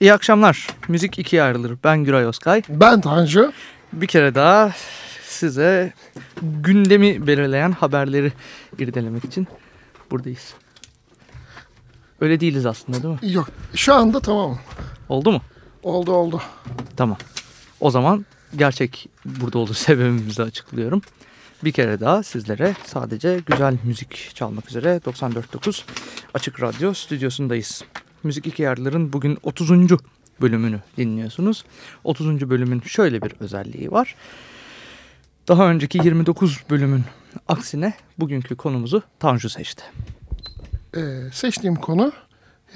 İyi akşamlar. Müzik ikiye ayrılır. Ben Güray Özkay. Ben Tanju. Bir kere daha size gündemi belirleyen haberleri irdelemek için buradayız. Öyle değiliz aslında değil mi? Yok şu anda tamam. Oldu mu? Oldu oldu. Tamam. O zaman gerçek burada olduğu sebebimizi açıklıyorum. Bir kere daha sizlere sadece güzel müzik çalmak üzere 94.9 Açık Radyo stüdyosundayız. Müzik iki yerlerin bugün 30. bölümünü dinliyorsunuz. 30. bölümün şöyle bir özelliği var. Daha önceki 29 bölümün aksine bugünkü konumuzu Tanju seçti. Ee, seçtiğim konu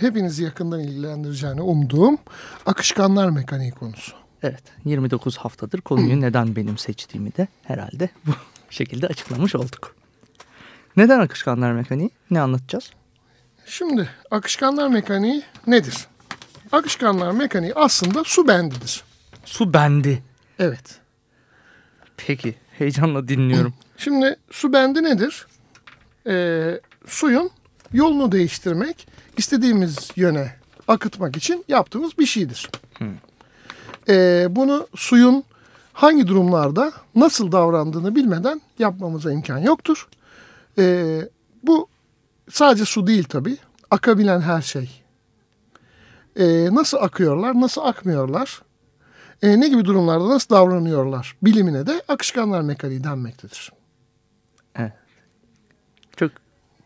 hepinizi yakından ilgilendireceğini umduğum akışkanlar mekaniği konusu. Evet 29 haftadır konuyu neden benim seçtiğimi de herhalde bu şekilde açıklamış olduk. Neden akışkanlar mekaniği? Ne anlatacağız? Şimdi akışkanlar mekaniği nedir? Akışkanlar mekaniği aslında su bendidir. Su bendi. Evet. Peki heyecanla dinliyorum. Şimdi su bendi nedir? Ee, suyun yolunu değiştirmek, istediğimiz yöne akıtmak için yaptığımız bir şeydir. Ee, bunu suyun hangi durumlarda nasıl davrandığını bilmeden yapmamıza imkan yoktur. Ee, bu sadece su değil tabii. Akabilen her şey. Ee, nasıl akıyorlar, nasıl akmıyorlar? Ee, ne gibi durumlarda nasıl davranıyorlar? Bilimine de akışkanlar mekaniği denmektedir. Çok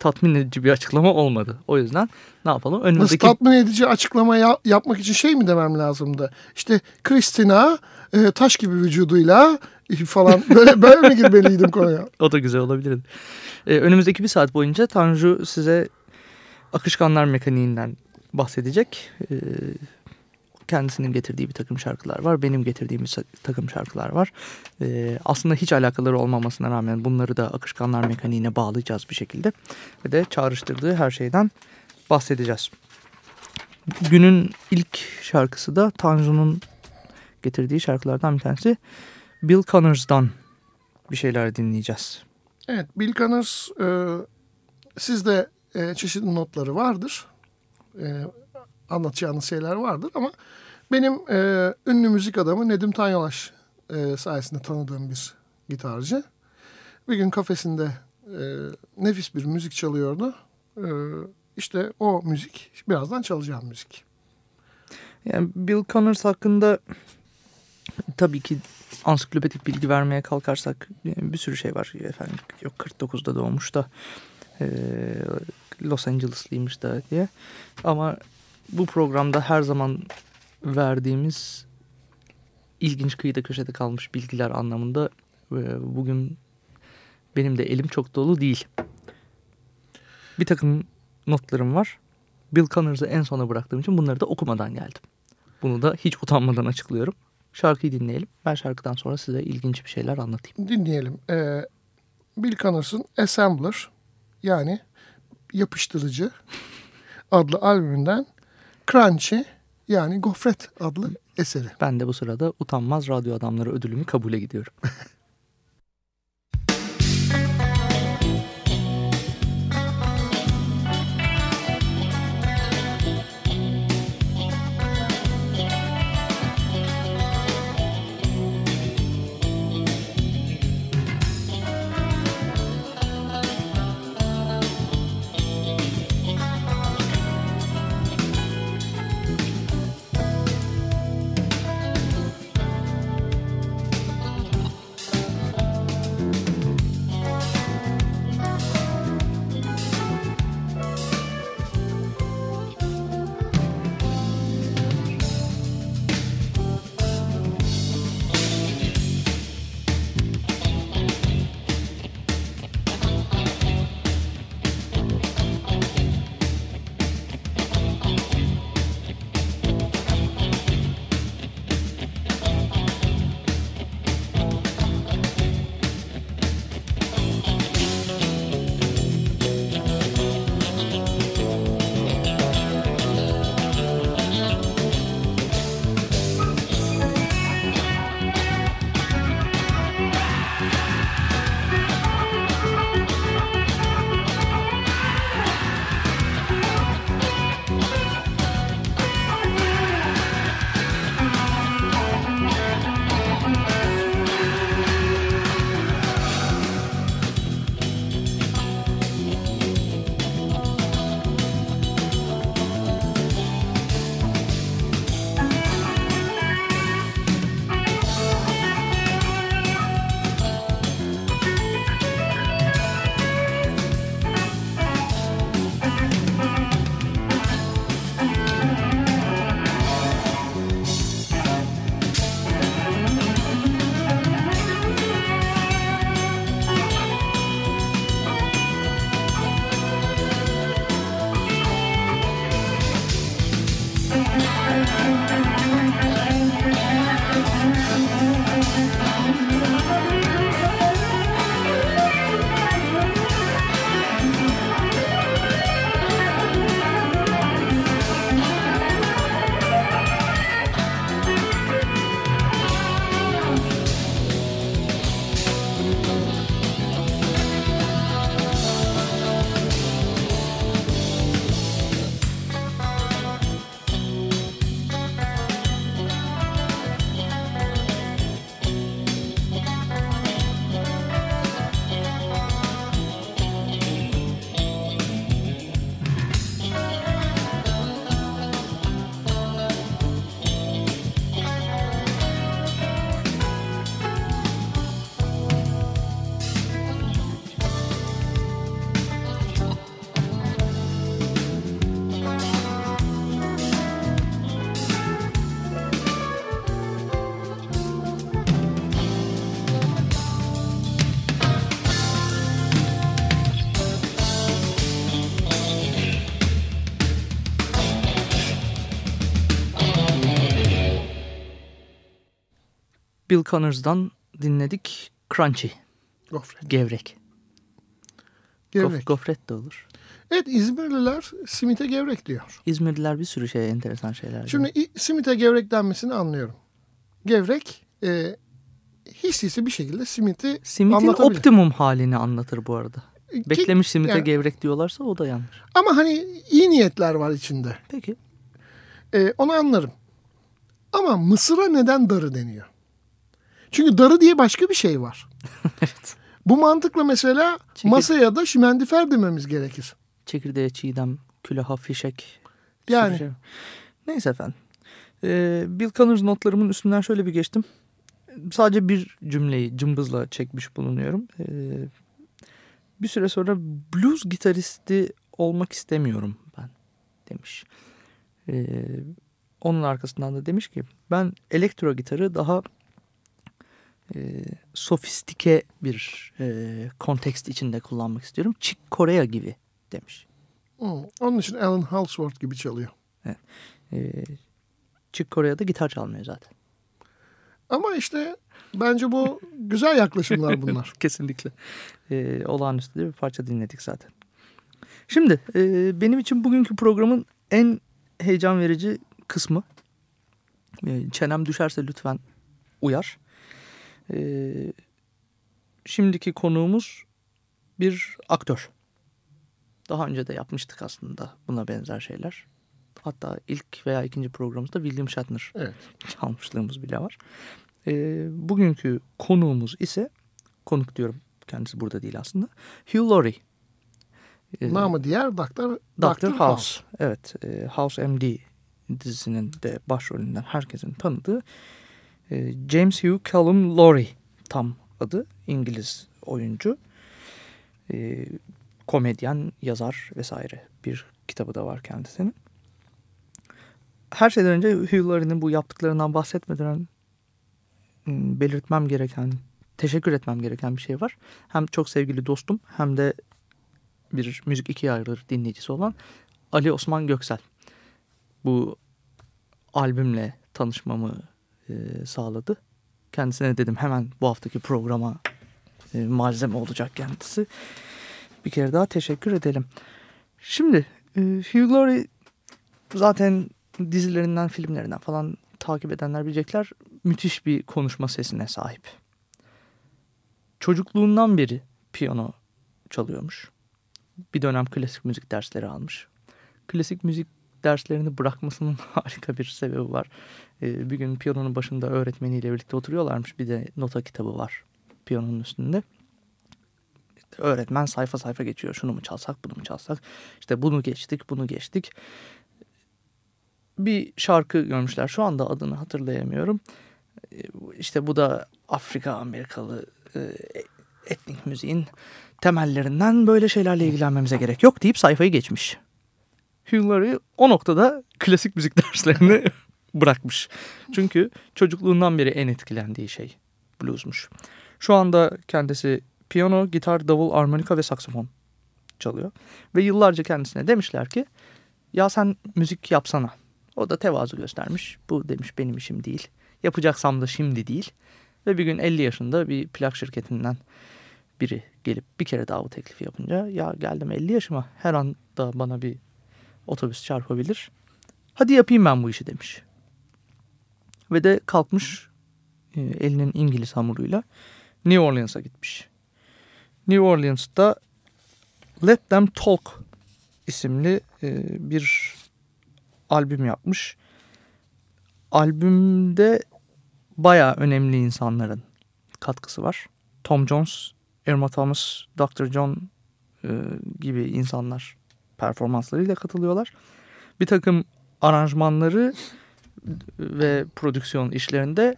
tatmin edici bir açıklama olmadı. O yüzden ne yapalım? Nasıl Önümüzdeki tatmin edici açıklama ya- yapmak için şey mi demem lazımdı? İşte Christina e, taş gibi vücuduyla e, falan böyle böyle mi girmeliydim konuya? o da güzel olabilirdi. Ee, önümüzdeki bir saat boyunca Tanju size akışkanlar mekaniğinden bahsedecek. Ee, kendisinin getirdiği bir takım şarkılar var. Benim getirdiğim bir takım şarkılar var. Ee, aslında hiç alakaları olmamasına rağmen bunları da akışkanlar mekaniğine bağlayacağız bir şekilde. Ve de çağrıştırdığı her şeyden bahsedeceğiz. Günün ilk şarkısı da Tanju'nun getirdiği şarkılardan bir tanesi. Bill Connors'dan bir şeyler dinleyeceğiz. Evet Bill Connors e, sizde e, çeşitli notları vardır. E, anlatacağınız şeyler vardır ama benim e, ünlü müzik adamı Nedim Tanyolaş e, sayesinde tanıdığım bir gitarcı. Bir gün kafesinde e, nefis bir müzik çalıyordu. E, işte o müzik birazdan çalacağım müzik. Yani Bill Connors hakkında tabii ki ansiklopedik bilgi vermeye kalkarsak bir sürü şey var. Efendim yok 49'da doğmuş da e, Los Angeles'lıymış da diye. Ama bu programda her zaman verdiğimiz ilginç kıyıda köşede kalmış bilgiler anlamında e, bugün benim de elim çok dolu değil. Bir takım notlarım var. Bill Connors'ı en sona bıraktığım için bunları da okumadan geldim. Bunu da hiç utanmadan açıklıyorum. Şarkıyı dinleyelim. Ben şarkıdan sonra size ilginç bir şeyler anlatayım. Dinleyelim. E, Bill Connors'ın Assembler yani yapıştırıcı adlı albümünden Crunchy yani Gofret adlı eseri. Ben de bu sırada utanmaz radyo adamları ödülümü kabule gidiyorum. Bill Connors'dan dinledik Crunchy, Gofret. gevrek. Gevrek. Gof, gofret de olur. Evet İzmirliler simite gevrek diyor. İzmirliler bir sürü şey enteresan şeyler. Şimdi simite gevrek denmesini anlıyorum. Gevrek e, hiç değilse bir şekilde simiti Simitin optimum halini anlatır bu arada. Ki- Beklemiş simite yani- gevrek diyorlarsa o da yanlış. Ama hani iyi niyetler var içinde. Peki. E, onu anlarım. Ama mısıra neden darı deniyor? Çünkü darı diye başka bir şey var. evet. Bu mantıkla mesela Çekil- masaya da şimendifer dememiz gerekir. Çekirdeğe çiğdem, külaha fişek. Yani. şey. Neyse efendim. Ee, Bill Connors notlarımın üstünden şöyle bir geçtim. Sadece bir cümleyi cımbızla çekmiş bulunuyorum. Ee, bir süre sonra blues gitaristi olmak istemiyorum ben demiş. Ee, onun arkasından da demiş ki ben elektro gitarı daha e, sofistike bir e, kontekst içinde kullanmak istiyorum. Chick Corea gibi demiş. Hı, Onun için Alan Halsworth gibi çalıyor. Ee, Chick Corea'da gitar çalmıyor zaten. Ama işte bence bu güzel yaklaşımlar bunlar. Kesinlikle. Ee, olağanüstü bir parça dinledik zaten. Şimdi e, benim için bugünkü programın en heyecan verici kısmı. E, çenem düşerse lütfen uyar. E, şimdiki konuğumuz bir aktör. Daha önce de yapmıştık aslında buna benzer şeyler. Hatta ilk veya ikinci programımızda William Shatner Evet. çalmışlığımız bile var. E, bugünkü konuğumuz ise konuk diyorum kendisi burada değil aslında. Hugh Laurie. E, Namı diğer Doktor, Dr. House. Evet. e, House MD dizisinin de başrolünden herkesin tanıdığı e, James Hugh Callum Laurie tam adı. İngiliz oyuncu. E, komedyen, yazar vesaire. Bir kitabı da var kendisinin. Her şeyden önce Hugh Laurie'nin bu yaptıklarından bahsetmeden m, belirtmem gereken, teşekkür etmem gereken bir şey var. Hem çok sevgili dostum hem de bir müzik ikiye ayrılır dinleyicisi olan Ali Osman Göksel. Bu albümle tanışmamı e, sağladı. Kendisine dedim hemen bu haftaki programa e, malzeme olacak kendisi. Bir kere daha teşekkür edelim. Şimdi e, Hugh Laurie zaten dizilerinden, filmlerinden falan takip edenler bilecekler. Müthiş bir konuşma sesine sahip. Çocukluğundan beri piyano çalıyormuş bir dönem klasik müzik dersleri almış. Klasik müzik derslerini bırakmasının harika bir sebebi var. Ee, bir gün piyanonun başında öğretmeniyle birlikte oturuyorlarmış. Bir de nota kitabı var piyanonun üstünde. Öğretmen sayfa sayfa geçiyor. Şunu mu çalsak, bunu mu çalsak. İşte bunu geçtik, bunu geçtik. Bir şarkı görmüşler. Şu anda adını hatırlayamıyorum. Ee, İşte bu da Afrika Amerikalı e, etnik müziğin temellerinden böyle şeylerle ilgilenmemize gerek yok deyip sayfayı geçmiş. Laurie o noktada klasik müzik derslerini bırakmış. Çünkü çocukluğundan beri en etkilendiği şey bluesmuş. Şu anda kendisi piyano, gitar, davul, armonika ve saksafon çalıyor. Ve yıllarca kendisine demişler ki ya sen müzik yapsana. O da tevazu göstermiş. Bu demiş benim işim değil. Yapacaksam da şimdi değil. Ve bir gün 50 yaşında bir plak şirketinden biri gelip bir kere daha bu teklifi yapınca ya geldim 50 yaşıma her an da bana bir otobüs çarpabilir. Hadi yapayım ben bu işi demiş. Ve de kalkmış e, elinin İngiliz hamuruyla New Orleans'a gitmiş. New Orleans'ta Let Them Talk isimli e, bir albüm yapmış. Albümde baya önemli insanların katkısı var. Tom Jones, Irma Thomas, Dr. John e, gibi insanlar performanslarıyla katılıyorlar. Bir takım aranjmanları ve prodüksiyon işlerinde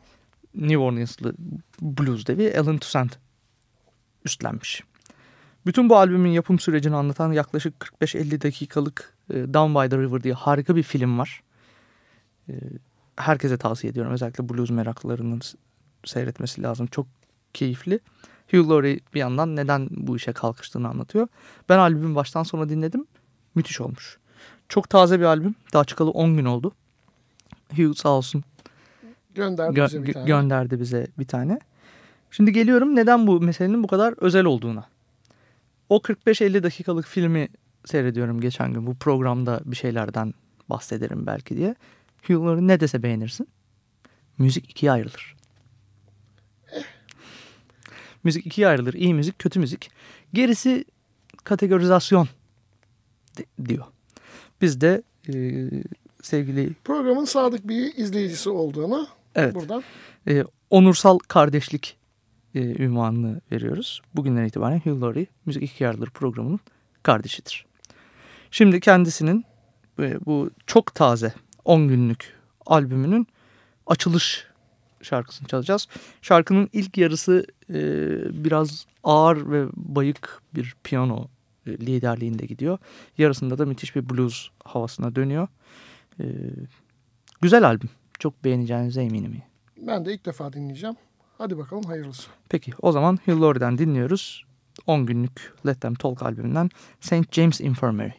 New Orleans'lı blues devi Alan Toussaint üstlenmiş. Bütün bu albümün yapım sürecini anlatan yaklaşık 45-50 dakikalık e, Down by the River diye harika bir film var. E, herkese tavsiye ediyorum. Özellikle blues meraklılarının seyretmesi lazım. Çok keyifli. Hugh Laurie bir yandan neden bu işe kalkıştığını anlatıyor. Ben albümü baştan sona dinledim. Müthiş olmuş. Çok taze bir albüm. Daha çıkalı 10 gün oldu. Hugh sağ olsun Gönderdi gö- bize bir tane. gönderdi bize bir tane. Şimdi geliyorum neden bu meselenin bu kadar özel olduğuna. O 45-50 dakikalık filmi seyrediyorum geçen gün. Bu programda bir şeylerden bahsederim belki diye. Hugh Laurie ne dese beğenirsin. Müzik ikiye ayrılır. müzik ikiye ayrılır. İyi müzik, kötü müzik. Gerisi kategorizasyon diyor. Biz de e, sevgili Programın sadık bir izleyicisi olduğunu evet, buradan e, onursal kardeşlik e, ünvanını veriyoruz. Bugünden itibaren Laurie Müzik Yarıdır programının kardeşidir. Şimdi kendisinin e, bu çok taze 10 günlük albümünün açılış şarkısını çalacağız. Şarkının ilk yarısı e, biraz ağır ve bayık bir piyano e, liderliğinde gidiyor. Yarısında da müthiş bir blues havasına dönüyor. E, güzel albüm. Çok beğeneceğinize eminim. ben de ilk defa dinleyeceğim. Hadi bakalım hayırlısı. Peki o zaman Hugh Laurie'den dinliyoruz. 10 günlük Let Them Talk albümünden St. James Infirmary.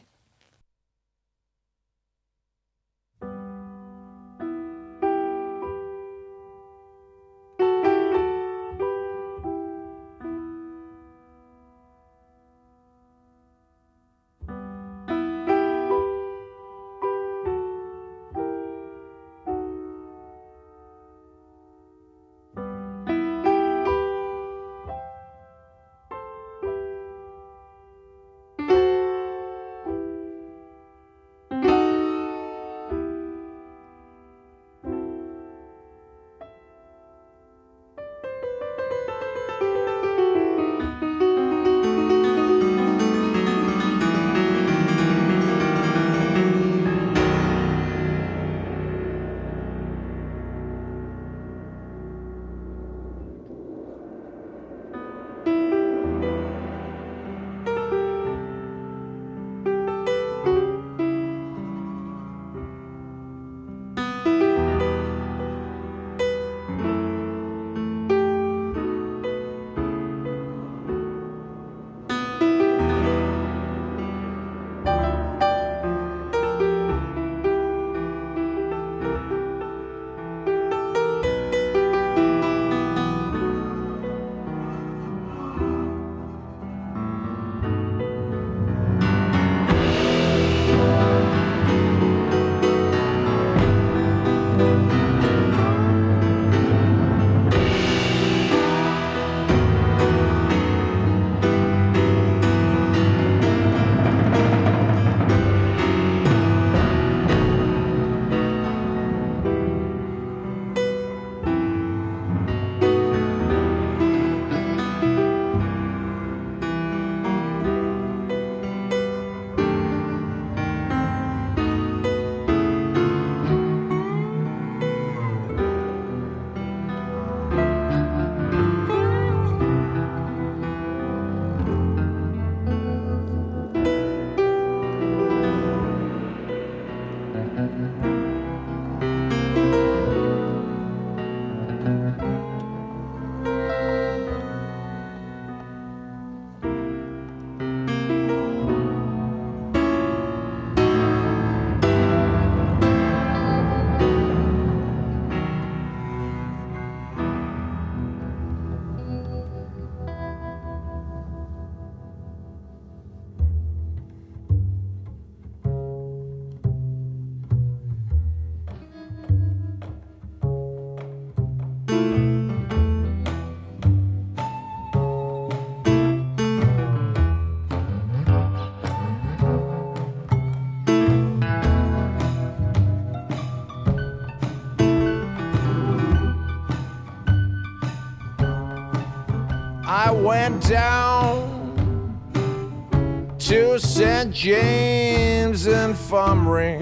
Went down to St. James Infirmary.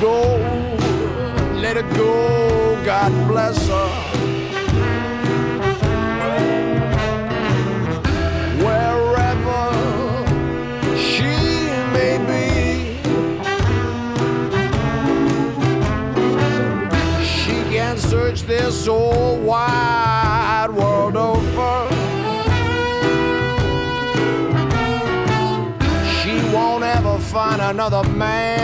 Go, let it go, God bless her. Wherever she may be, she can search this whole wide world over. She won't ever find another man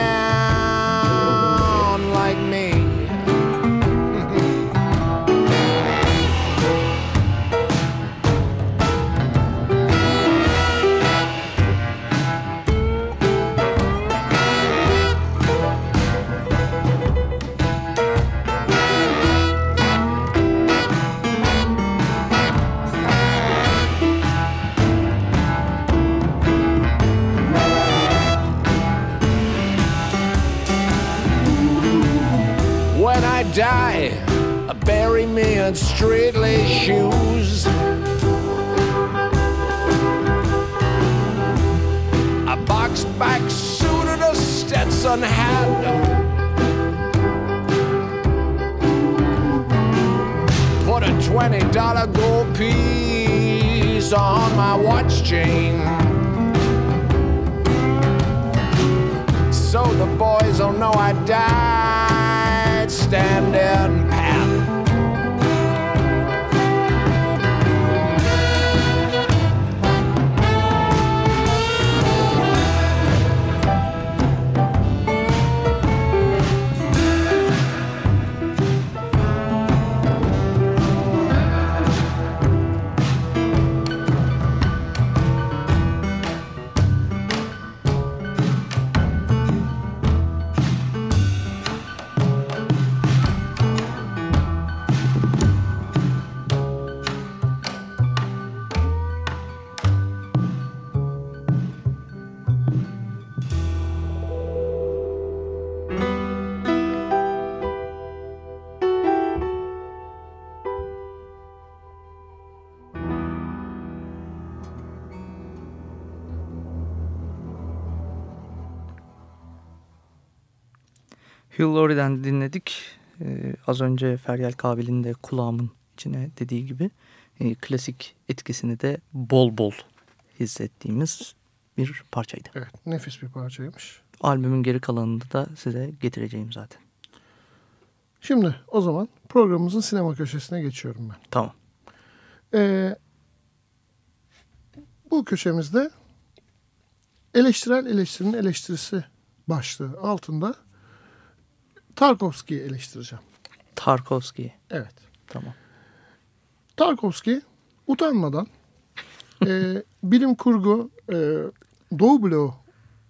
lace shoes. A box back suit and a Stetson hat. Put a twenty dollar gold piece on my watch chain. So the boys will know I died standing Hugh Laurie'den dinledik. Ee, az önce Feryal Kabil'in de kulağımın içine dediği gibi e, klasik etkisini de bol bol hissettiğimiz bir parçaydı. Evet nefis bir parçaymış. Albümün geri kalanını da size getireceğim zaten. Şimdi o zaman programımızın sinema köşesine geçiyorum ben. Tamam. Ee, bu köşemizde eleştirel eleştirinin eleştirisi başlığı altında Tarkovski'yi eleştireceğim. Tarkovski. Evet. Tamam. Tarkovski utanmadan e, bilim kurgu e, Doğu Bloğu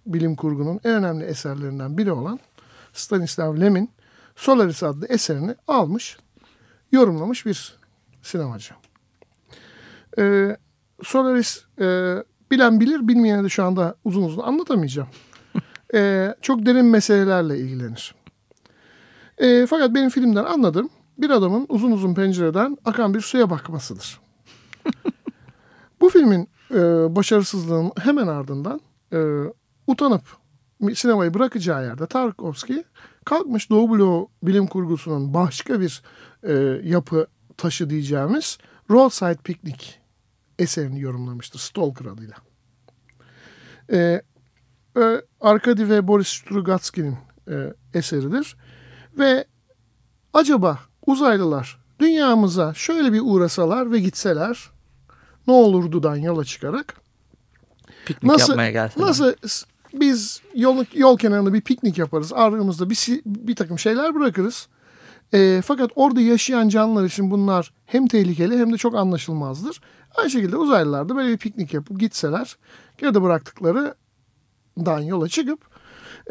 bilim kurgunun en önemli eserlerinden biri olan Stanislav Lem'in Solaris adlı eserini almış, yorumlamış bir sinemacı. E, Solaris e, bilen bilir, bilmeyene de şu anda uzun uzun anlatamayacağım. E, çok derin meselelerle ilgilenir. E, fakat benim filmden anladığım bir adamın uzun uzun pencereden akan bir suya bakmasıdır. Bu filmin e, başarısızlığının hemen ardından e, utanıp sinemayı bırakacağı yerde Tarkovski kalkmış Doğu Bloğu bilim kurgusunun başka bir e, yapı taşı diyeceğimiz Roadside Picnic eserini yorumlamıştır Stalker adıyla. E, e, Arkady ve Boris Strugatsky'nin e, eseridir. Ve acaba uzaylılar dünyamıza şöyle bir uğrasalar ve gitseler ne olurdudan yola çıkarak Piknik nasıl yapmaya gelseler. nasıl biz yol, yol kenarında bir piknik yaparız. Aramızda bir, bir takım şeyler bırakırız. E, fakat orada yaşayan canlılar için bunlar hem tehlikeli hem de çok anlaşılmazdır. Aynı şekilde uzaylılar da böyle bir piknik yapıp gitseler geride bıraktıklarından yola çıkıp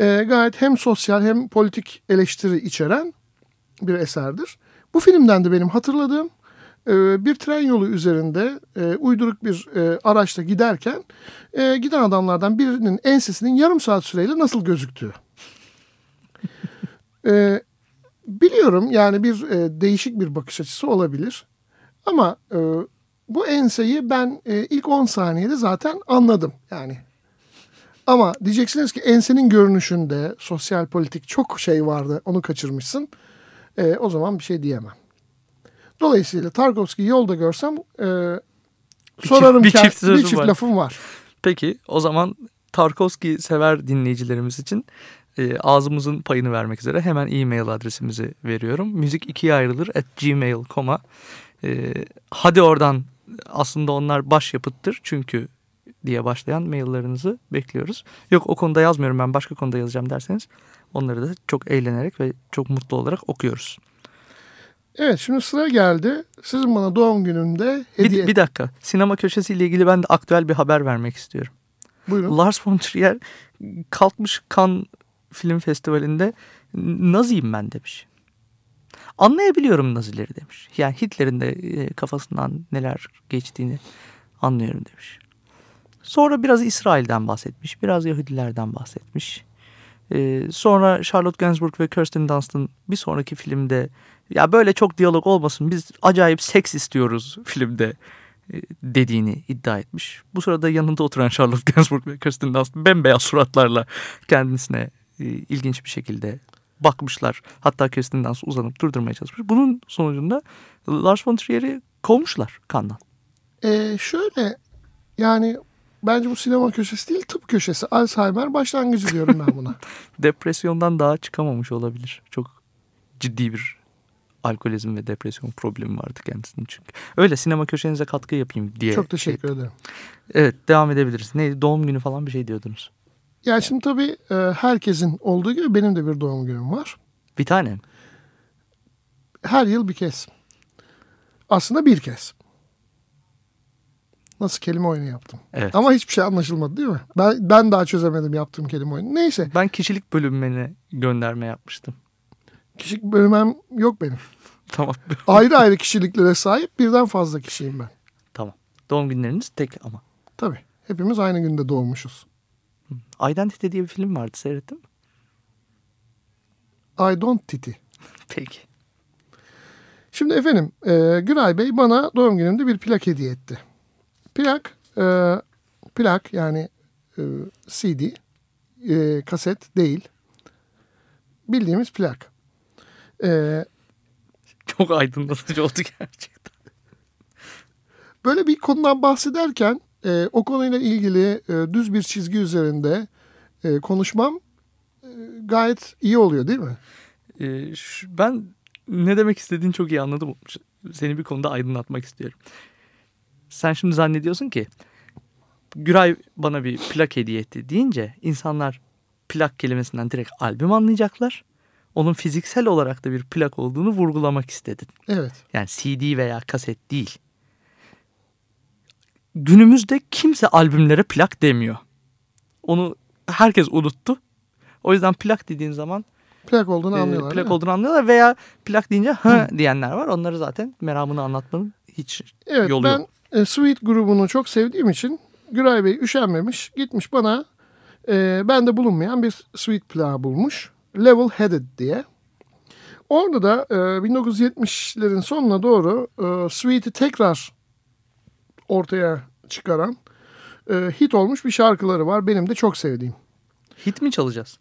e, gayet hem sosyal hem politik eleştiri içeren bir eserdir. Bu filmden de benim hatırladığım e, bir tren yolu üzerinde e, uyduruk bir e, araçta giderken e, giden adamlardan birinin ensesinin yarım saat süreyle nasıl gözüktüğü. E, biliyorum yani bir e, değişik bir bakış açısı olabilir. Ama e, bu enseyi ben e, ilk 10 saniyede zaten anladım. Yani ama diyeceksiniz ki ensenin görünüşünde sosyal politik çok şey vardı onu kaçırmışsın. E, o zaman bir şey diyemem. Dolayısıyla Tarkovski'yi yolda görsem e, sorarım bir ki çift bir çift var. lafım var. Peki o zaman Tarkovski sever dinleyicilerimiz için e, ağzımızın payını vermek üzere hemen e-mail adresimizi veriyorum. Müzik ikiye ayrılır at gmail.com'a. E, hadi oradan aslında onlar başyapıttır çünkü diye başlayan maillerinizi bekliyoruz. Yok o konuda yazmıyorum ben başka konuda yazacağım derseniz onları da çok eğlenerek ve çok mutlu olarak okuyoruz. Evet şimdi sıra geldi. Sizin bana doğum günümde hediye... Bir, bir dakika sinema köşesiyle ilgili ben de aktüel bir haber vermek istiyorum. Buyurun. Lars von Trier kalkmış Cannes Film Festivali'nde Naziyim ben demiş. Anlayabiliyorum Nazileri demiş. Yani Hitler'in de e, kafasından neler geçtiğini anlıyorum demiş. Sonra biraz İsrail'den bahsetmiş. Biraz Yahudilerden bahsetmiş. Ee, sonra Charlotte Gainsbourg ve Kirsten Dunst'ın bir sonraki filmde ya böyle çok diyalog olmasın biz acayip seks istiyoruz filmde e, dediğini iddia etmiş. Bu sırada yanında oturan Charlotte Gainsbourg ve Kirsten Dunst bembeyaz suratlarla kendisine e, ilginç bir şekilde bakmışlar. Hatta Kirsten Dunst uzanıp durdurmaya çalışmış. Bunun sonucunda Lars von Trier'i kovmuşlar kandan. Ee, şöyle yani bence bu sinema köşesi değil tıp köşesi. Alzheimer başlangıcı diyorum ben buna. Depresyondan daha çıkamamış olabilir. Çok ciddi bir alkolizm ve depresyon problemi vardı kendisinin çünkü. Öyle sinema köşenize katkı yapayım diye. Çok teşekkür ederim. Evet devam edebiliriz. Neydi doğum günü falan bir şey diyordunuz. Yani şimdi tabii e, herkesin olduğu gibi benim de bir doğum günüm var. Bir tane. Her yıl bir kez. Aslında bir kez. Nasıl kelime oyunu yaptım. Evet. Ama hiçbir şey anlaşılmadı değil mi? Ben, ben daha çözemedim yaptığım kelime oyunu. Neyse Ben kişilik bölünmene gönderme yapmıştım. kişilik bölümem yok benim. Tamam. Ayrı ayrı kişiliklere sahip birden fazla kişiyim ben. tamam. Doğum günleriniz tek ama. Tabii. Hepimiz aynı günde doğmuşuz. Identity diye bir film vardı seyrettin mi? I don't titi. Peki. Şimdi efendim e, Güray Bey bana doğum günümde bir plak hediye etti. Plak, e, plak yani e, CD, e, kaset değil. Bildiğimiz plak. E, Çok aydınlatıcı oldu gerçekten. böyle bir konudan bahsederken e, o konuyla ilgili e, düz bir çizgi üzerinde e, konuşmam e, gayet iyi oluyor değil mi? Ee, şu- ben ne demek istediğini çok iyi anladım. Seni bir konuda aydınlatmak istiyorum. Sen şimdi zannediyorsun ki Güray bana bir plak hediye etti deyince insanlar plak kelimesinden direkt albüm anlayacaklar. Onun fiziksel olarak da bir plak olduğunu vurgulamak istedin. Evet. Yani CD veya kaset değil. Günümüzde kimse albümlere plak demiyor. Onu herkes unuttu. O yüzden plak dediğin zaman Plak olduğunu e, anlıyorlar. plak olduğunu anlıyorlar veya plak deyince hı diyenler var. Onları zaten meramını anlatmanın hiç Evet yolu ben yok. E, Sweet grubunu çok sevdiğim için Güray Bey üşenmemiş gitmiş bana e, bende bulunmayan bir Sweet plağı bulmuş. Level Headed diye. Orada da e, 1970'lerin sonuna doğru e, Sweet'i tekrar ortaya çıkaran e, hit olmuş bir şarkıları var. Benim de çok sevdiğim. Hit mi çalacağız?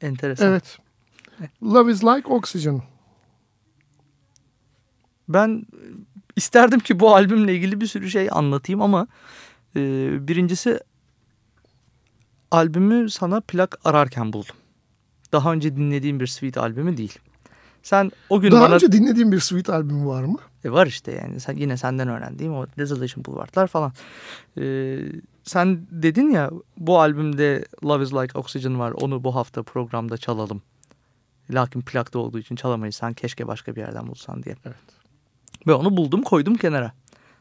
Enteresan. Evet. Love is like oxygen. Ben isterdim ki bu albümle ilgili bir sürü şey anlatayım ama e, birincisi albümü sana plak ararken buldum. Daha önce dinlediğim bir Sweet albümü değil. Sen o gün Daha bana önce dinlediğim bir Sweet albümü var mı? E var işte yani sen yine senden öğrendiğim o Desolation Boulevard'lar falan. E, sen dedin ya bu albümde Love is Like Oxygen var onu bu hafta programda çalalım Lakin plakta olduğu için çalamayız. Sen keşke başka bir yerden bulsan diye. Ve onu buldum koydum kenara.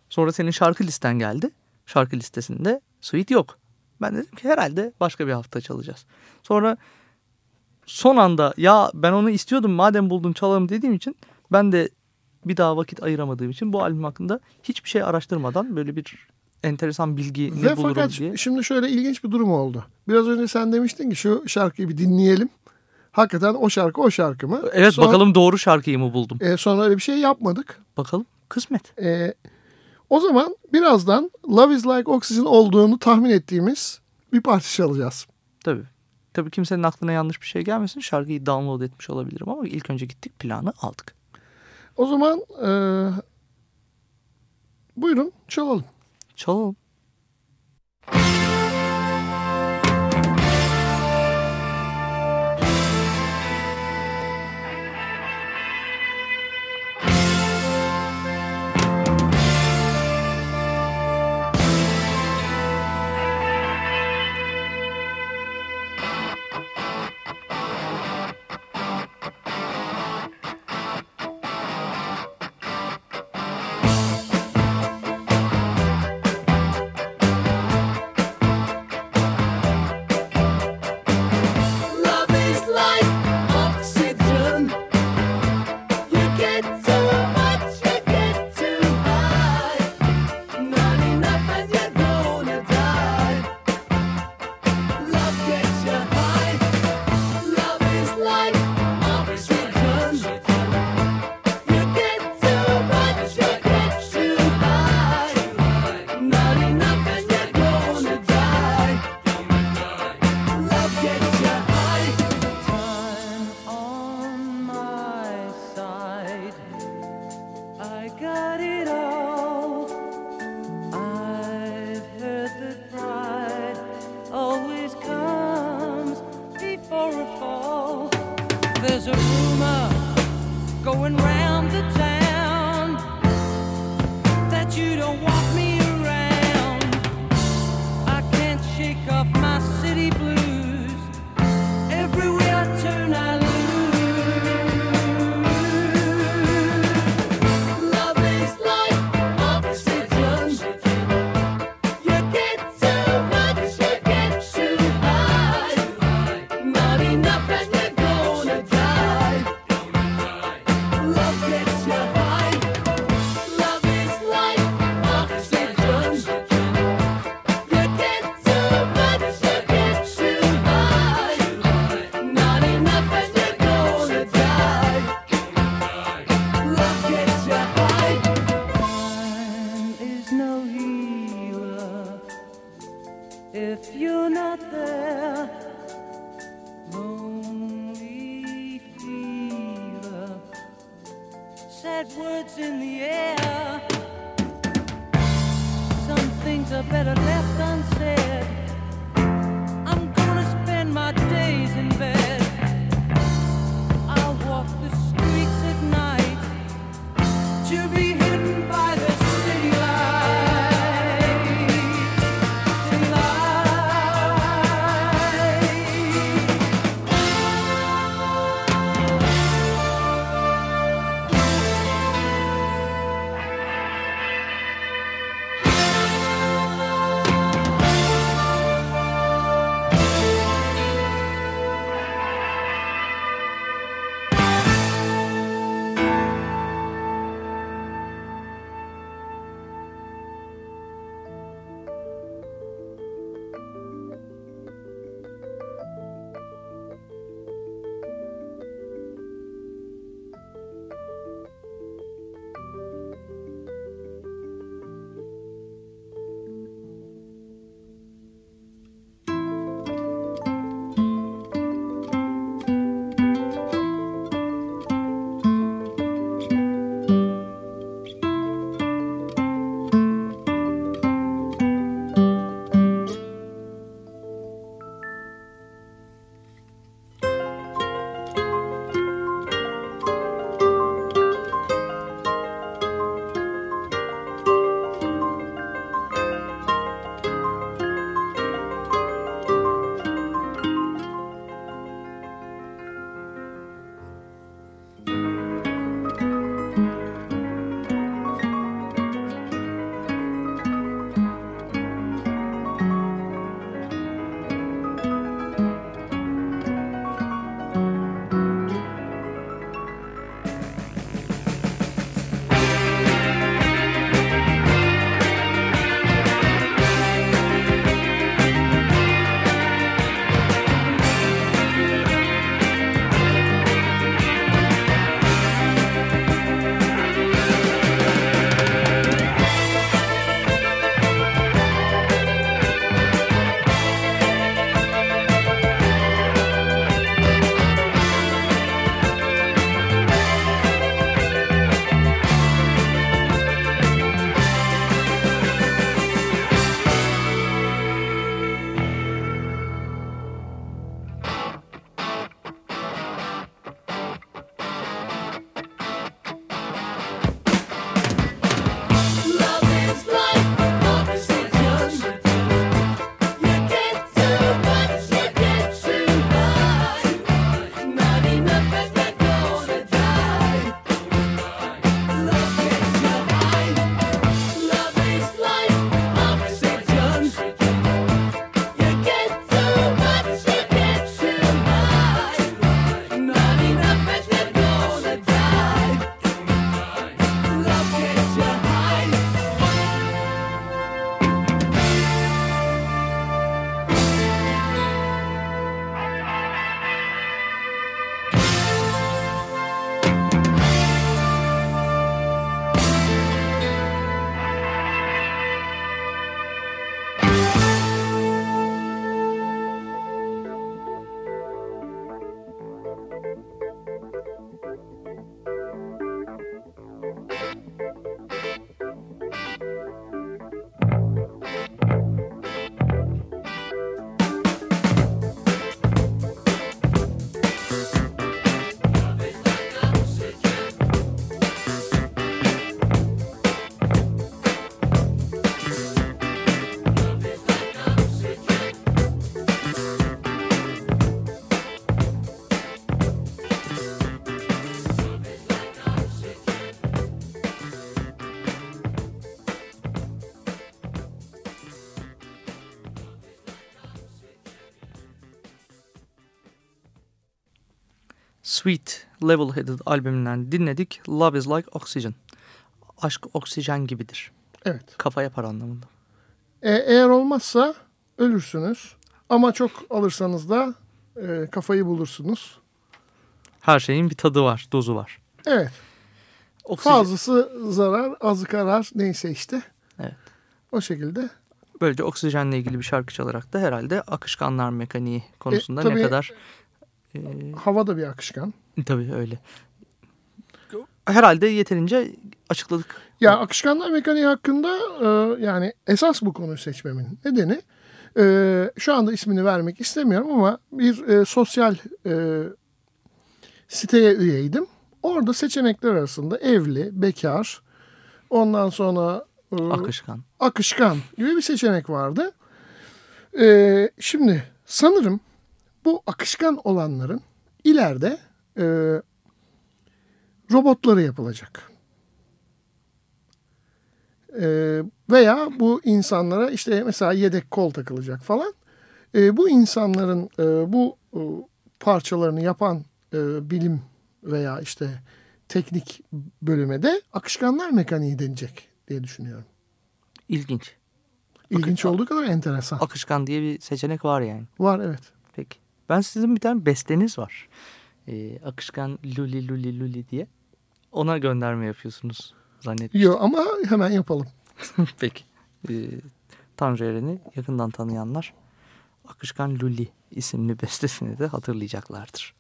Sonra senin şarkı listen geldi. Şarkı listesinde suite yok. Ben dedim ki herhalde başka bir hafta çalacağız. Sonra son anda ya ben onu istiyordum madem buldum çalalım dediğim için ben de bir daha vakit ayıramadığım için bu albüm hakkında hiçbir şey araştırmadan böyle bir enteresan bilgi ne Ve bulurum fakat diye. şimdi şöyle ilginç bir durum oldu. Biraz önce sen demiştin ki şu şarkıyı bir dinleyelim. Hakikaten o şarkı o şarkı mı? Evet Sonra- bakalım doğru şarkıyı mı buldum. E, sonra öyle bir şey yapmadık. Bakalım kısmet. E, o zaman birazdan Love is Like Oxygen olduğunu tahmin ettiğimiz bir parça çalacağız. Tabii. Tabii kimsenin aklına yanlış bir şey gelmesin. Şarkıyı download etmiş olabilirim ama ilk önce gittik planı aldık. O zaman e, buyurun çalalım. Çalalım. Love off Level Headed albümünden dinledik. Love is like oxygen. Aşk oksijen gibidir. Evet. Kafa yapar anlamında. E, eğer olmazsa ölürsünüz. Ama çok alırsanız da e, kafayı bulursunuz. Her şeyin bir tadı var, dozu var. Evet. Oksijen, Fazlası zarar, azı karar neyse işte. Evet. O şekilde. Böylece oksijenle ilgili bir şarkı çalarak da herhalde akışkanlar mekaniği konusunda E, ne tabii- kadar... e, Hava da bir akışkan. Tabii öyle. Herhalde yeterince açıkladık. Ya akışkanlar mekaniği hakkında e, yani esas bu konuyu seçmemin nedeni e, şu anda ismini vermek istemiyorum ama bir e, sosyal e, siteye üyeydim. Orada seçenekler arasında evli, bekar, ondan sonra e, Akışkan. akışkan gibi bir seçenek vardı. E, şimdi sanırım bu akışkan olanların ileride e, robotları yapılacak. Ee, veya bu insanlara işte mesela yedek kol takılacak falan. Ee, bu insanların e, bu e, parçalarını yapan e, bilim veya işte teknik bölüme de akışkanlar mekaniği denecek diye düşünüyorum. İlginç. İlginç olduğu kadar enteresan. Akışkan diye bir seçenek var yani. Var evet. Peki. Ben sizin bir tane besteniz var. Ee, akışkan luli luli luli diye. Ona gönderme yapıyorsunuz zannetmiştim. Yok ama hemen yapalım. Peki. Ee, Tanrı Eren'i yakından tanıyanlar Akışkan Luli isimli bestesini de hatırlayacaklardır.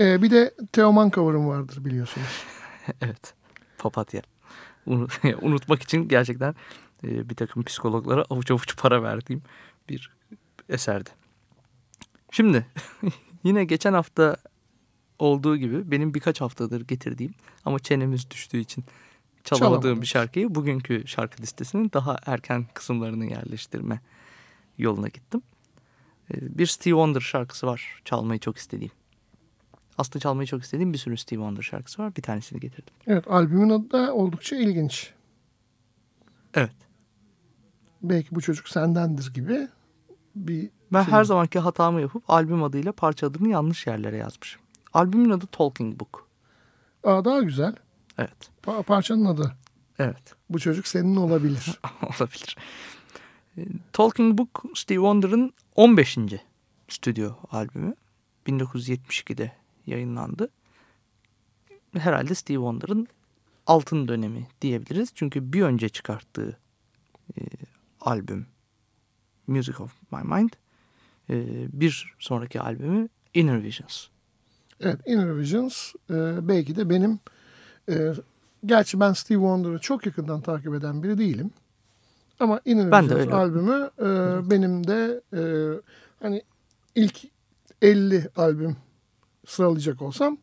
Ee, bir de Teoman cover'ım vardır biliyorsunuz. evet. Papatya. Unut, unutmak için gerçekten e, bir takım psikologlara avuç avuç para verdiğim bir eserdi. Şimdi yine geçen hafta olduğu gibi benim birkaç haftadır getirdiğim ama çenemiz düştüğü için çalamadığım Çalamadınız. bir şarkıyı bugünkü şarkı listesinin daha erken kısımlarını yerleştirme yoluna gittim. E, Bir Steve Wonder şarkısı var çalmayı çok istediğim. Aslında çalmayı çok istediğim bir sürü Steve Wonder şarkısı var. Bir tanesini getirdim. Evet albümün adı da oldukça ilginç. Evet. Belki bu çocuk sendendir gibi bir Ben şey. her zamanki hatamı yapıp albüm adıyla parça adını yanlış yerlere yazmışım. Albümün adı Talking Book. Aa, daha güzel. Evet. Pa- parçanın adı. Evet. Bu çocuk senin olabilir. Olabilir. E, Talking Book Steve Wonder'ın 15. stüdyo albümü. 1972'de yayınlandı. Herhalde Steve Wonder'ın altın dönemi diyebiliriz. Çünkü bir önce çıkarttığı e, albüm Music of My Mind e, bir sonraki albümü Inner Visions. Evet Inner Visions e, belki de benim e, gerçi ben Steve Wonder'ı çok yakından takip eden biri değilim. Ama Inner Ben Visions albümü e, benim de e, hani ilk 50 albüm sıralayacak olsam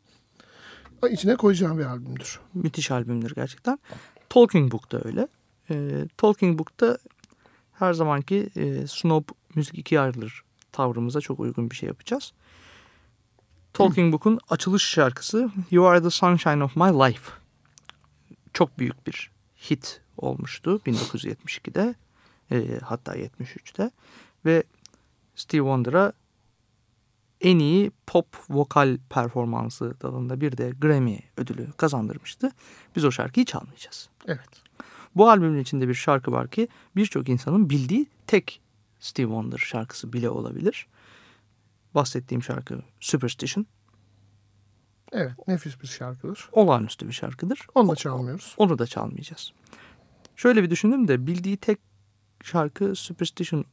içine koyacağım bir albümdür. müthiş albümdür gerçekten. Talking Book da öyle. Ee, Talking Book'ta her zamanki e, snob müzik ikiye ayrılır tavrımıza çok uygun bir şey yapacağız. Talking Book'un açılış şarkısı You Are the Sunshine of My Life. Çok büyük bir hit olmuştu 1972'de e, hatta 73'te ve Steve Wonder'a en iyi pop vokal performansı dalında bir de Grammy ödülü kazandırmıştı. Biz o şarkıyı çalmayacağız. Evet. Bu albümün içinde bir şarkı var ki birçok insanın bildiği tek Steve Wonder şarkısı bile olabilir. Bahsettiğim şarkı Superstition. Evet nefis bir şarkıdır. Olağanüstü bir şarkıdır. Onu da çalmıyoruz. Onu da çalmayacağız. Şöyle bir düşündüm de bildiği tek şarkı Superstition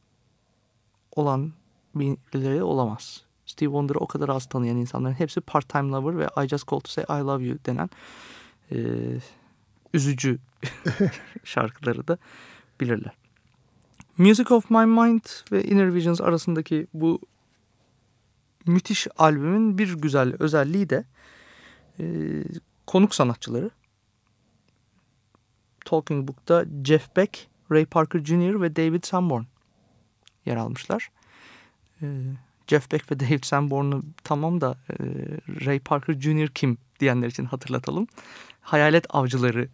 olan birileri olamaz. Steve Wonder'ı o kadar az tanıyan insanların hepsi Part Time Lover ve I Just Called To Say I Love You denen e, üzücü şarkıları da bilirler. Music of My Mind ve Inner Visions arasındaki bu müthiş albümün bir güzel özelliği de e, konuk sanatçıları. Talking Book'ta Jeff Beck, Ray Parker Jr. ve David Sanborn yer almışlar. Ee, Jeff Beck ve David Sanborn'u tamam da e, Ray Parker Jr. kim diyenler için hatırlatalım. Hayalet Avcıları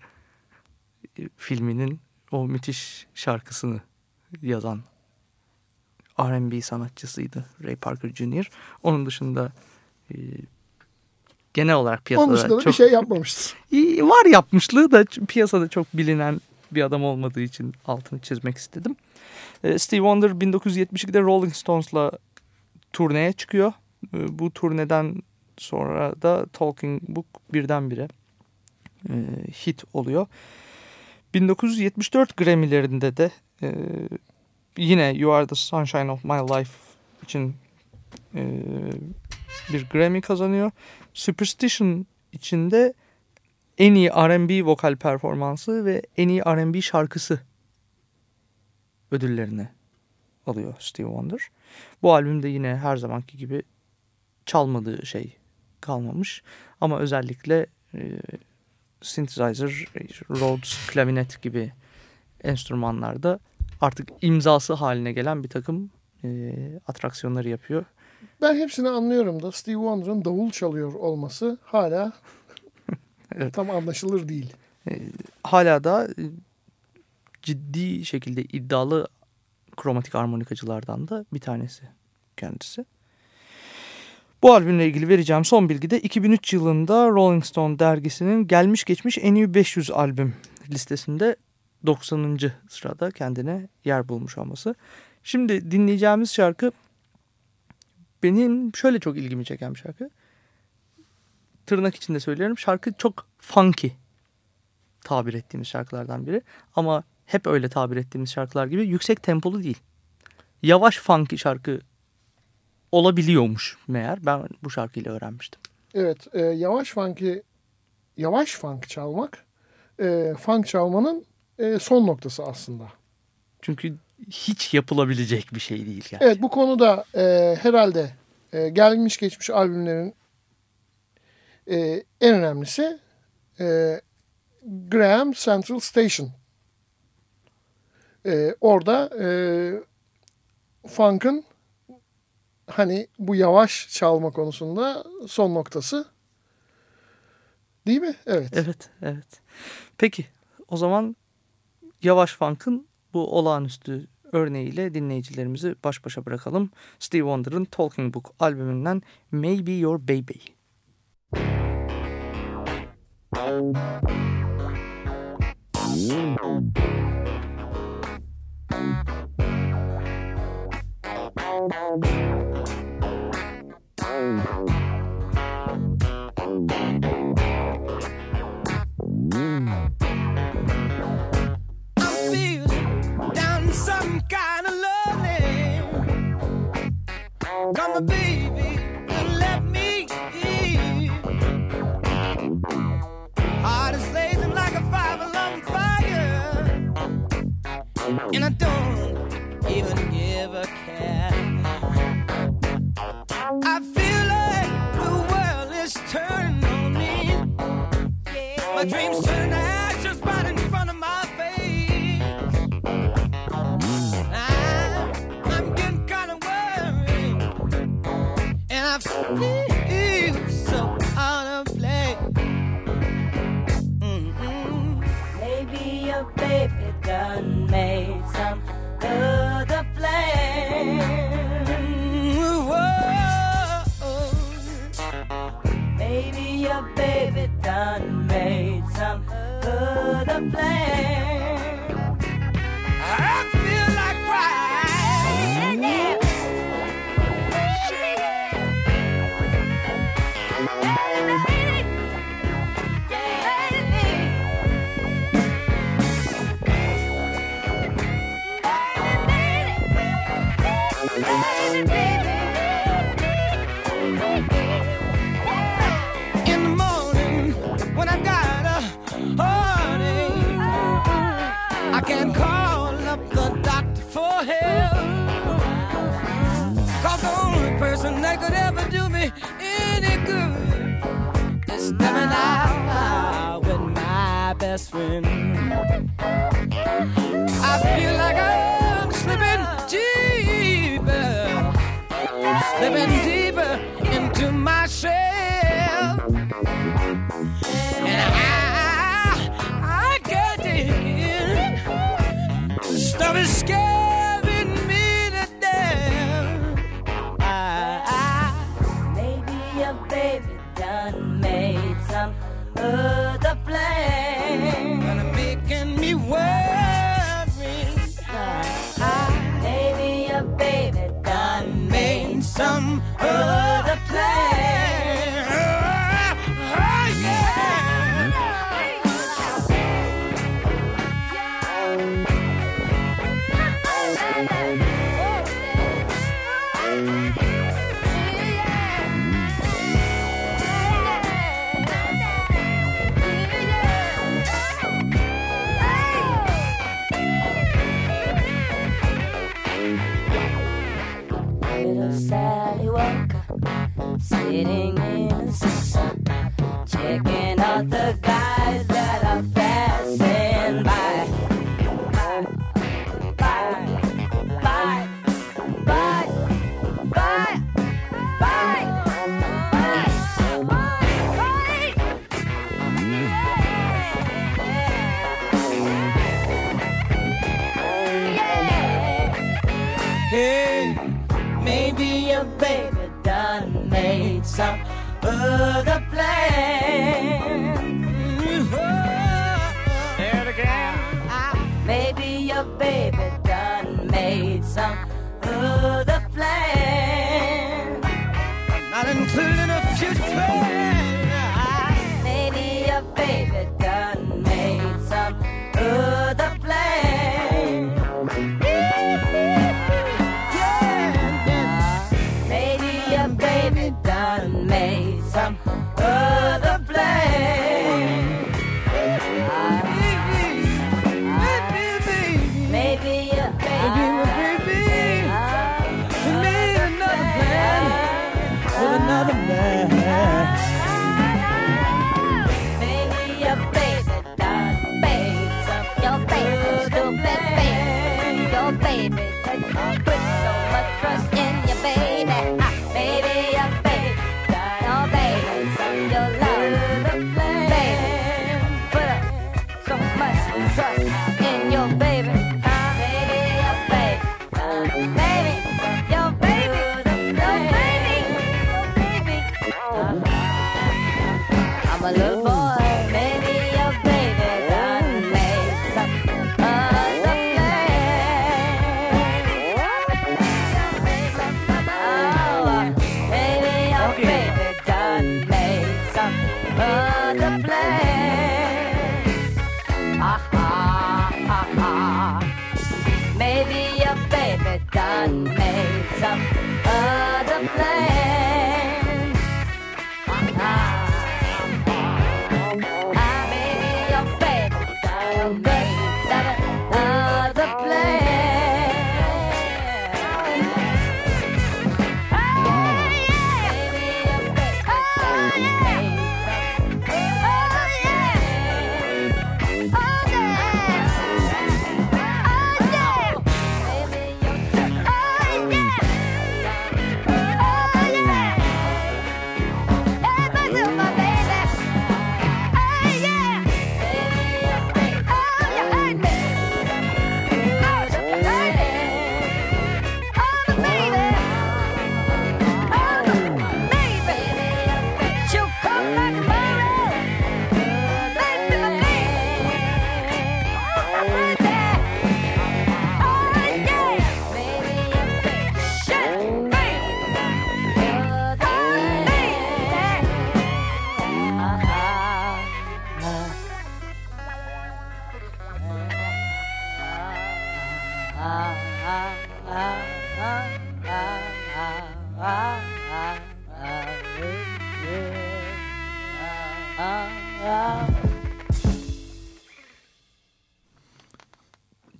e, filminin o müthiş şarkısını yazan R&B sanatçısıydı Ray Parker Jr. Onun dışında e, genel olarak piyasada Onun dışında da çok bir şey yapmamıştır. İyi, var yapmışlığı da piyasada çok bilinen bir adam olmadığı için altını çizmek istedim. Ee, Steve Wonder 1972'de Rolling Stones'la turneye çıkıyor. Ee, Bu turneden sonra da Talking Book birdenbire e, hit oluyor. 1974 Grammy'lerinde de e, yine You Are The Sunshine Of My Life için e, bir Grammy kazanıyor. Superstition içinde en iyi R&B vokal performansı ve en iyi R&B şarkısı ödüllerini alıyor Steve Wonder. Bu albümde yine her zamanki gibi çalmadığı şey kalmamış. Ama özellikle e, synthesizer, Rhodes, klavinet gibi enstrümanlarda artık imzası haline gelen bir takım e, atraksiyonları yapıyor. Ben hepsini anlıyorum da Steve Wonder'ın davul çalıyor olması hala Evet. tam anlaşılır değil. hala da e, ciddi şekilde iddialı kromatik armonikacılardan da bir tanesi kendisi. Bu albümle ilgili vereceğim son bilgi de 2003 yılında Rolling Stone dergisinin gelmiş geçmiş en iyi 500 albüm listesinde 90. sırada kendine yer bulmuş olması. Şimdi dinleyeceğimiz şarkı benim şöyle çok ilgimi çeken bir şarkı. Tırnak içinde söylüyorum. Şarkı çok funky tabir ettiğimiz şarkılardan biri. Ama hep öyle tabir ettiğimiz şarkılar gibi yüksek tempolu değil. Yavaş funky şarkı olabiliyormuş meğer. Ben bu şarkıyla öğrenmiştim. Evet, e, yavaş funk'i yavaş funk çalmak e, funk çalmanın e, son noktası aslında. Çünkü hiç yapılabilecek bir şey değil yani. Evet, bu konuda e, herhalde e, gelmiş geçmiş albümlerin e, en önemlisi e, Graham Central Station. E, orada e, funk'ın hani bu yavaş çalma konusunda son noktası. Değil mi? Evet. Evet, evet. Peki, o zaman Yavaş Funk'ın bu olağanüstü örneğiyle dinleyicilerimizi baş başa bırakalım. Steve Wonder'ın Talking Book albümünden Maybe Your Baby. I'm Come baby, and let me in. Heart is blazing like a five alarm fire, and I don't even give a care. I feel like the world is turning on me. My dreams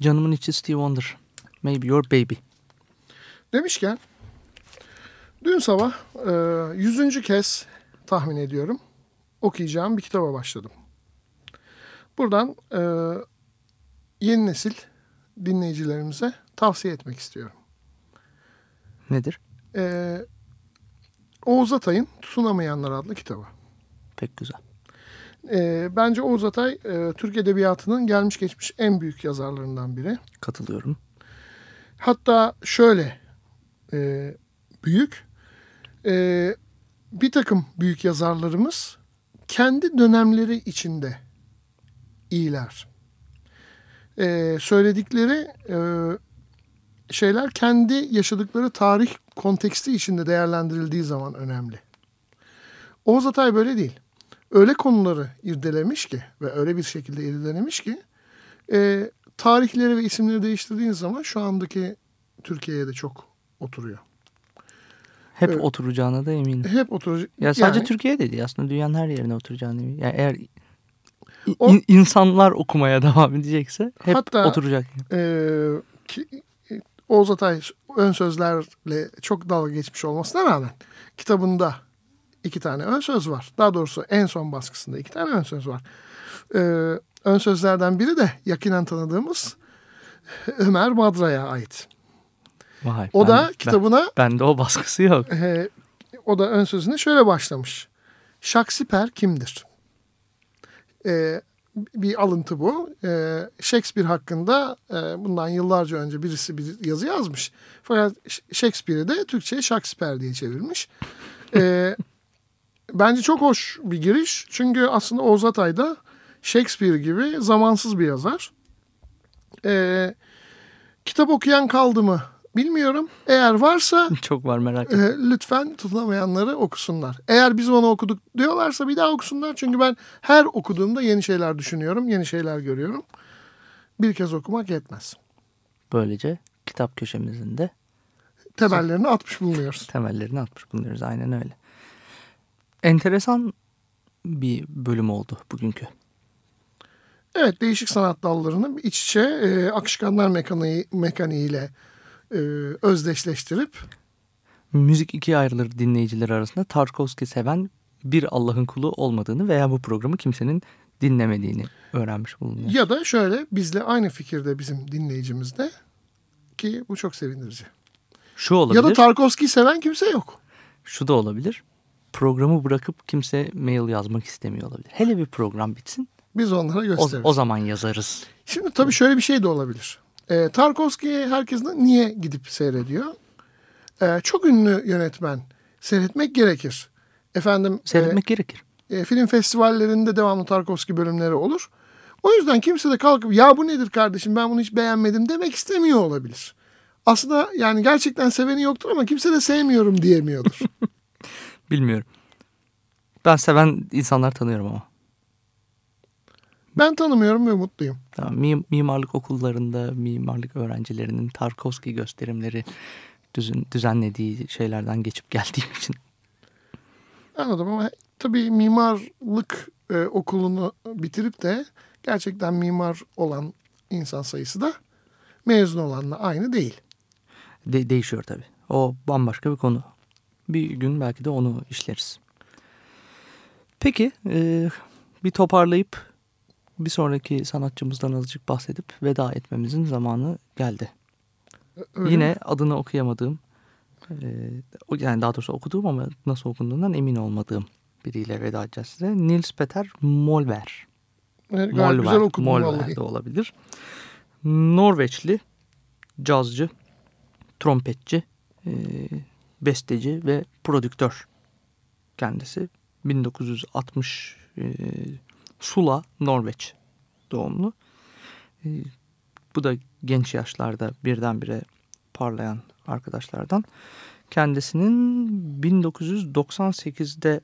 Canımın içi Steve Wonder. Maybe Your Baby. Demişken dün sabah e, 100. kez tahmin ediyorum okuyacağım bir kitaba başladım. Buradan e, yeni nesil dinleyicilerimize tavsiye etmek istiyorum. Nedir? Ee, Oğuz Atay'ın Tutunamayanlar adlı kitabı. Pek güzel. Ee, bence Oğuz Atay e, Türk Edebiyatı'nın gelmiş geçmiş en büyük yazarlarından biri. Katılıyorum. Hatta şöyle e, büyük e, bir takım büyük yazarlarımız kendi dönemleri içinde iyiler. E, söyledikleri e, şeyler kendi yaşadıkları tarih konteksti içinde değerlendirildiği zaman önemli. Oğuz Atay böyle değil. Öyle konuları irdelemiş ki ve öyle bir şekilde irdelemiş ki e, tarihleri ve isimleri değiştirdiğin zaman şu andaki Türkiye'ye de çok oturuyor. Hep evet. oturacağına da eminim. Hep oturacak. Ya sadece yani, Türkiye dedi aslında dünyanın her yerine oturacağına eminim. Yani eğer o, in, insanlar okumaya devam edecekse hep hatta, oturacak. E, Oğuz Atay ön sözlerle çok dalga geçmiş olmasına rağmen kitabında iki tane ön söz var. Daha doğrusu en son baskısında iki tane ön söz var. Ee, ön sözlerden biri de yakinen tanıdığımız Ömer Madra'ya ait. Vay, O ben- da ben- kitabına bende o baskısı yok. e, o da ön sözüne şöyle başlamış. Shakespeare kimdir? E, bir alıntı bu. E, Shakespeare hakkında e, bundan yıllarca önce birisi bir yazı yazmış. Fakat Shakespeare'i de Türkçe'ye Shakespeare diye çevirmiş. E, bence çok hoş bir giriş. Çünkü aslında Oğuz Atay da Shakespeare gibi zamansız bir yazar. E, kitap okuyan kaldı mı bilmiyorum. Eğer varsa Çok var merak etme. e, lütfen tutunamayanları okusunlar. Eğer biz onu okuduk diyorlarsa bir daha okusunlar. Çünkü ben her okuduğumda yeni şeyler düşünüyorum, yeni şeyler görüyorum. Bir kez okumak yetmez. Böylece kitap köşemizin de Temellerini atmış bulunuyoruz. temellerini atmış bulunuyoruz. Aynen öyle. Enteresan bir bölüm oldu bugünkü. Evet, değişik sanat dallarını iç içe e, akışkanlar mekaniği, mekaniğiyle e, özdeşleştirip Müzik ikiye ayrılır dinleyiciler arasında. Tarkovski seven bir Allah'ın kulu olmadığını veya bu programı kimsenin dinlemediğini öğrenmiş bulunuyor. ya da şöyle bizle aynı fikirde bizim dinleyicimiz de ki bu çok sevindirici. Şu olabilir. Ya da Tarkovski'yi seven kimse yok. Şu da olabilir. Programı bırakıp kimse mail yazmak istemiyor olabilir. Hele bir program bitsin. Biz onlara O, gösteririz. o zaman yazarız. Şimdi tabii şöyle bir şey de olabilir. E, Tarkovski'yi herkes de niye gidip seyrediyor? E, çok ünlü yönetmen seyretmek gerekir. Efendim Seyretmek gerekir. e, e, film festivallerinde devamlı Tarkovski bölümleri olur. O yüzden kimse de kalkıp ya bu nedir kardeşim ben bunu hiç beğenmedim demek istemiyor olabilir. Aslında yani gerçekten seveni yoktur ama kimse de sevmiyorum diyemiyordur. Bilmiyorum. Ben seven insanlar tanıyorum ama. Ben tanımıyorum ve mutluyum. Tamam, mi- mimarlık okullarında mimarlık öğrencilerinin Tarkovski gösterimleri düzün, düzenlediği şeylerden geçip geldiğim için. Anladım ama tabii mimarlık e, okulunu bitirip de gerçekten mimar olan insan sayısı da mezun olanla aynı değil. De- değişiyor tabii. O bambaşka bir konu. Bir gün belki de onu işleriz. Peki e, bir toparlayıp bir sonraki sanatçımızdan azıcık bahsedip veda etmemizin zamanı geldi. Öyle Yine mi? adını okuyamadığım e, yani daha doğrusu okuduğum ama nasıl okunduğundan emin olmadığım biriyle veda edeceğiz size. Nils Peter Molver. Evet, gayet güzel okudun Molver vallahi. de olabilir. Norveçli cazcı, trompetçi, e, besteci ve prodüktör kendisi. 1960 e, Sula, Norveç doğumlu. E, bu da genç yaşlarda birdenbire parlayan arkadaşlardan. Kendisinin 1998'de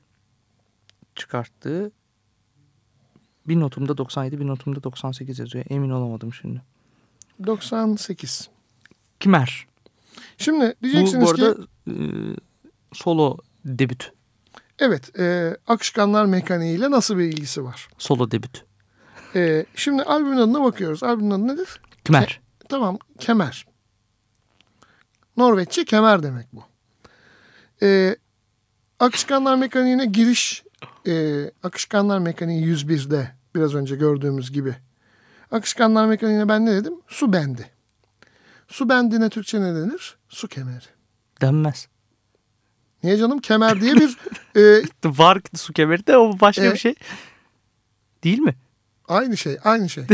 çıkarttığı bir notumda 97, bir notumda 98 yazıyor. Emin olamadım şimdi. 98. Kimer. Şimdi Bu, diyeceksiniz bu arada ki e, solo debüt. Evet e, akışkanlar mekaniğiyle nasıl bir ilgisi var? Solo debüt. E, şimdi albümün adına bakıyoruz. Albümün adı nedir? Kimer. Tamam kemer. Norveççe kemer demek bu. E, akışkanlar mekaniğine giriş e, akışkanlar mekaniği 101'de biraz önce gördüğümüz gibi. Akışkanlar mekaniğine ben ne dedim? Su bendi. Su bendine Türkçe ne denir? Su kemeri. Denmez. Niye canım? Kemer diye bir e, Var su kemeri de o başka E? bir şey. Değil mi? aynı şey, aynı şey.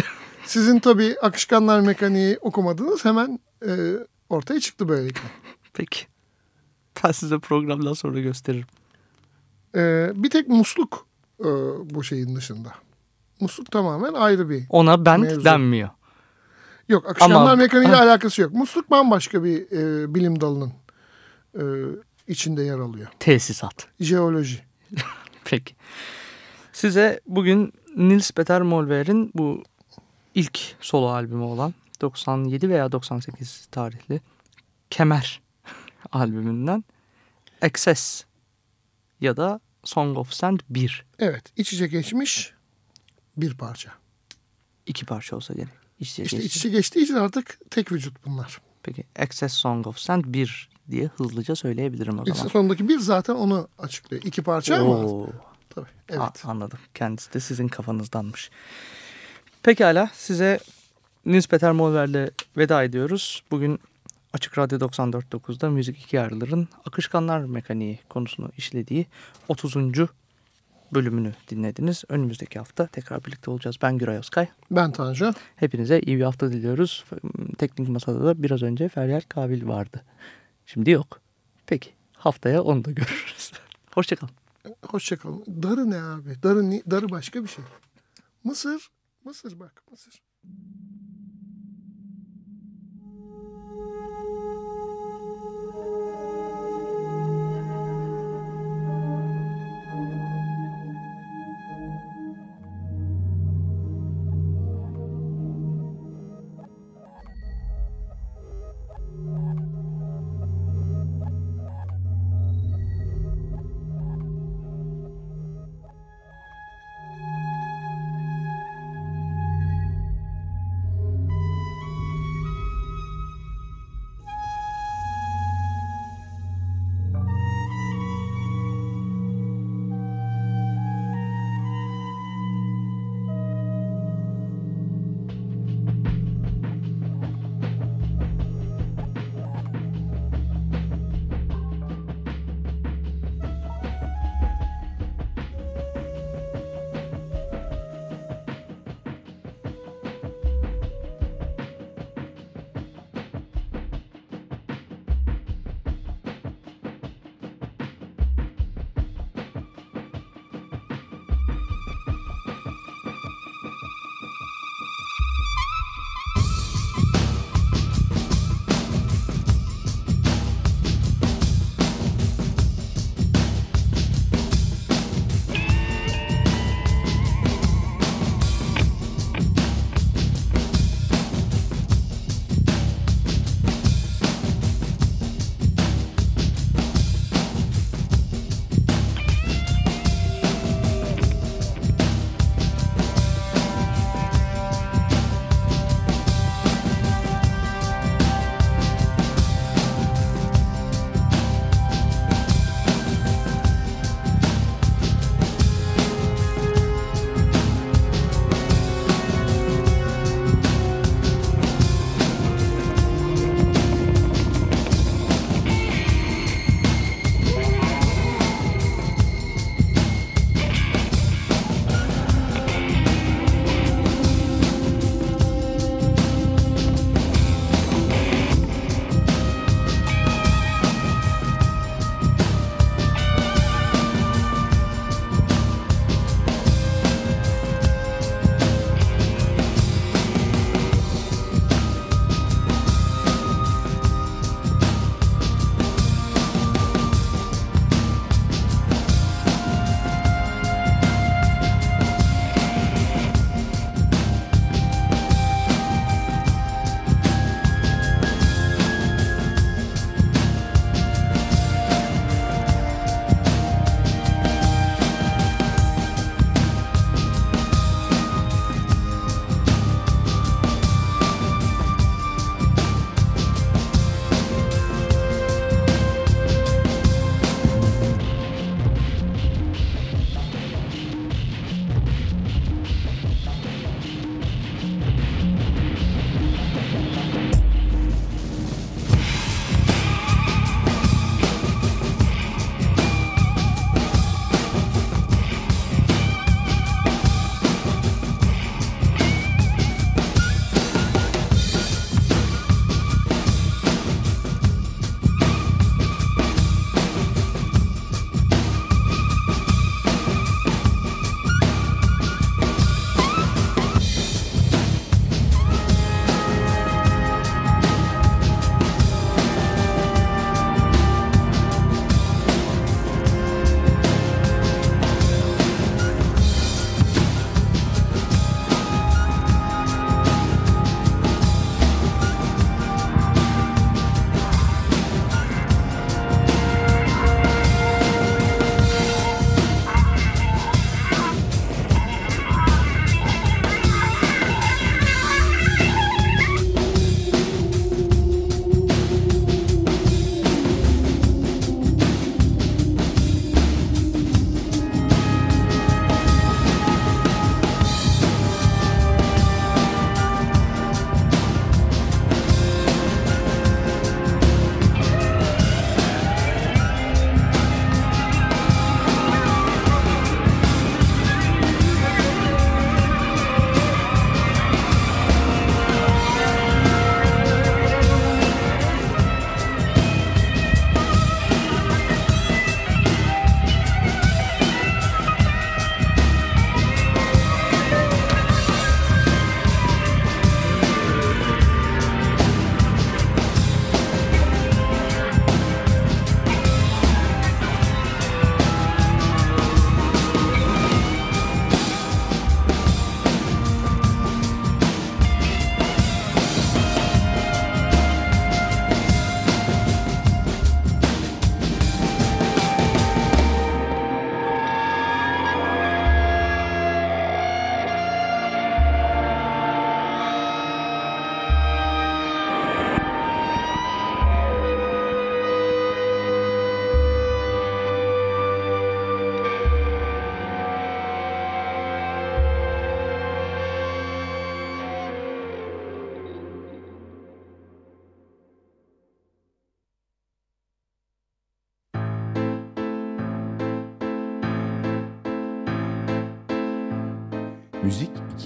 Sizin tabii akışkanlar mekaniği okumadınız hemen e, ortaya çıktı böylelikle. Peki. Ben size programdan sonra gösteririm. E, bir tek musluk e, bu şeyin dışında. Musluk tamamen ayrı bir. Ona band Mevzu. denmiyor. Yok akışkanlar Ama- mekaniğiyle alakası yok. Musluk bambaşka bir e, bilim dalının e, içinde yer alıyor. Tesisat. Jeoloji. Peki. Size bugün Nils Peter Molver'in bu ilk solo albümü olan 97 veya 98 tarihli Kemer albümünden Access ya da Song of Sand 1 Evet iç içe geçmiş bir parça. iki parça olsa gerek. İç içe İşte geçti. iç içe geçtiği için artık tek vücut bunlar. Peki Access Song of Sand 1 diye hızlıca söyleyebilirim o zaman. Sonundaki bir zaten onu açıklıyor. İki parça ama. Oo. Tabii, A- evet. anladım. Kendisi de sizin kafanızdanmış. Pekala size Nils Peter Molver'le veda ediyoruz. Bugün Açık Radyo 94.9'da Müzik İki Yarılar'ın akışkanlar mekaniği konusunu işlediği 30. bölümünü dinlediniz. Önümüzdeki hafta tekrar birlikte olacağız. Ben Güray Özkay. Ben Tanju. Hepinize iyi bir hafta diliyoruz. Teknik masada da biraz önce Feryal Kabil vardı. Şimdi yok. Peki haftaya onu da görürüz. Hoşçakalın. Hoşçakalın. Darı ne abi? Darı, darı başka bir şey. Mısır. Mısır bak Mısır.